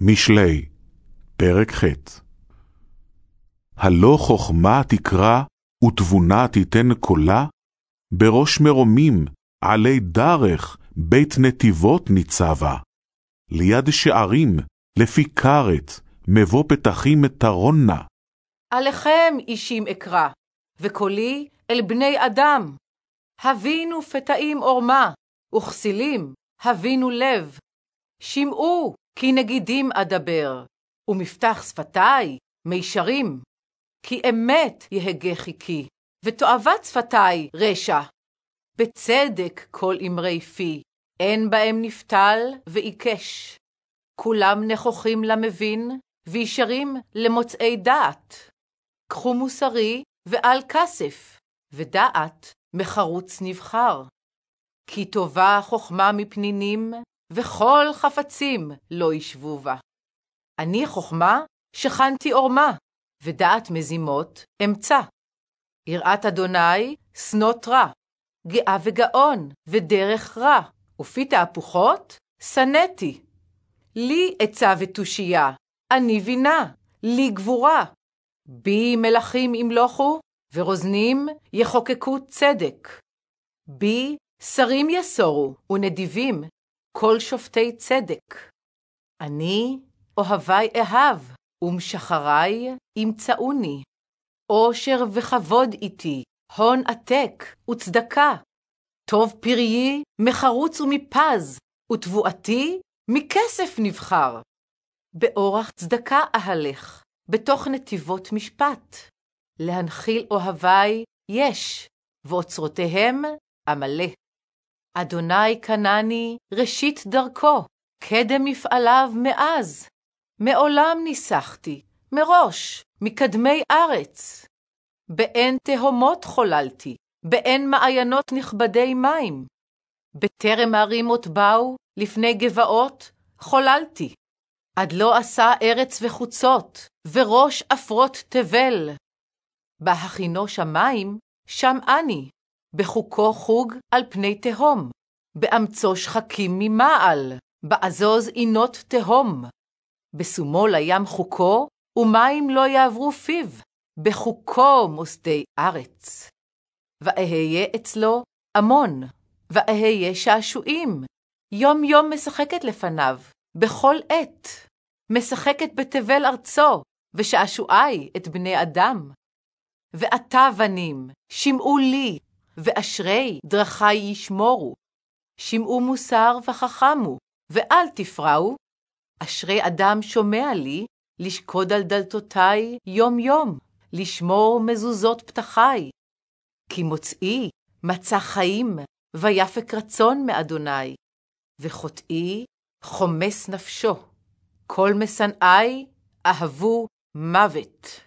משלי, פרק ח' הלא חכמה תקרא ותבונה תיתן קולה, בראש מרומים עלי דרך בית נתיבות ניצבה. ליד שערים, לפי כרת, מבוא פתחים תרונה. עליכם אישים אקרא, וקולי אל בני אדם. הבינו פתאים עורמה, וכסילים הבינו לב. שמעו, כי נגידים אדבר, ומפתח שפתי מישרים. כי אמת יהגה חיקי, ותועבת שפתי רשע. בצדק כל אמרי פי, אין בהם נפתל ועיקש. כולם נכוחים למבין, וישרים למוצאי דעת. קחו מוסרי ועל כסף, ודעת מחרוץ נבחר. כי טובה חכמה מפנינים, וכל חפצים לא ישבו בה. אני חכמה שכנתי עורמה, ודעת מזימות אמצא. יראת אדוני שנות רע, גאה וגאון, ודרך רע, ופי תהפוכות שנאתי. לי עצה ותושייה, אני בינה, לי גבורה. בי מלכים ימלוכו, ורוזנים יחוקקו צדק. בי שרים יסורו, ונדיבים, כל שופטי צדק. אני אוהבי אהב, ומשחרי ימצאוני. עושר וכבוד איתי, הון עתק וצדקה. טוב פריי מחרוץ ומפז, ותבואתי מכסף נבחר. באורח צדקה אהלך, בתוך נתיבות משפט. להנחיל אוהבי יש, ואוצרותיהם עמלה. אדוני קנני ראשית דרכו, קדם מפעליו מאז. מעולם ניסחתי, מראש, מקדמי ארץ. באין תהומות חוללתי, באין מעיינות נכבדי מים. בטרם הרימות באו, לפני גבעות, חוללתי. עד לא עשה ארץ וחוצות, וראש אפרות תבל. בהכינו שמים, שם אני, בחוקו חוג על פני תהום, באמצו שחקים ממעל, בעזוז עינות תהום. בשומו לים חוקו, ומים לא יעברו פיו, בחוקו מוסדי ארץ. ואהיה אצלו המון, ואהיה שעשועים, יום יום משחקת לפניו, בכל עת. משחקת בתבל ארצו, ושעשועי את בני אדם. ועתה בנים, שמעו לי, ואשרי דרכי ישמורו. שמעו מוסר וחכמו, ואל תפרעו. אשרי אדם שומע לי, לשקוד על דלתותי יום יום, לשמור מזוזות פתחי. כי מוצאי מצא חיים, ויפק רצון מאדוני, וחוטאי חומס נפשו. כל משנאי אהבו מוות.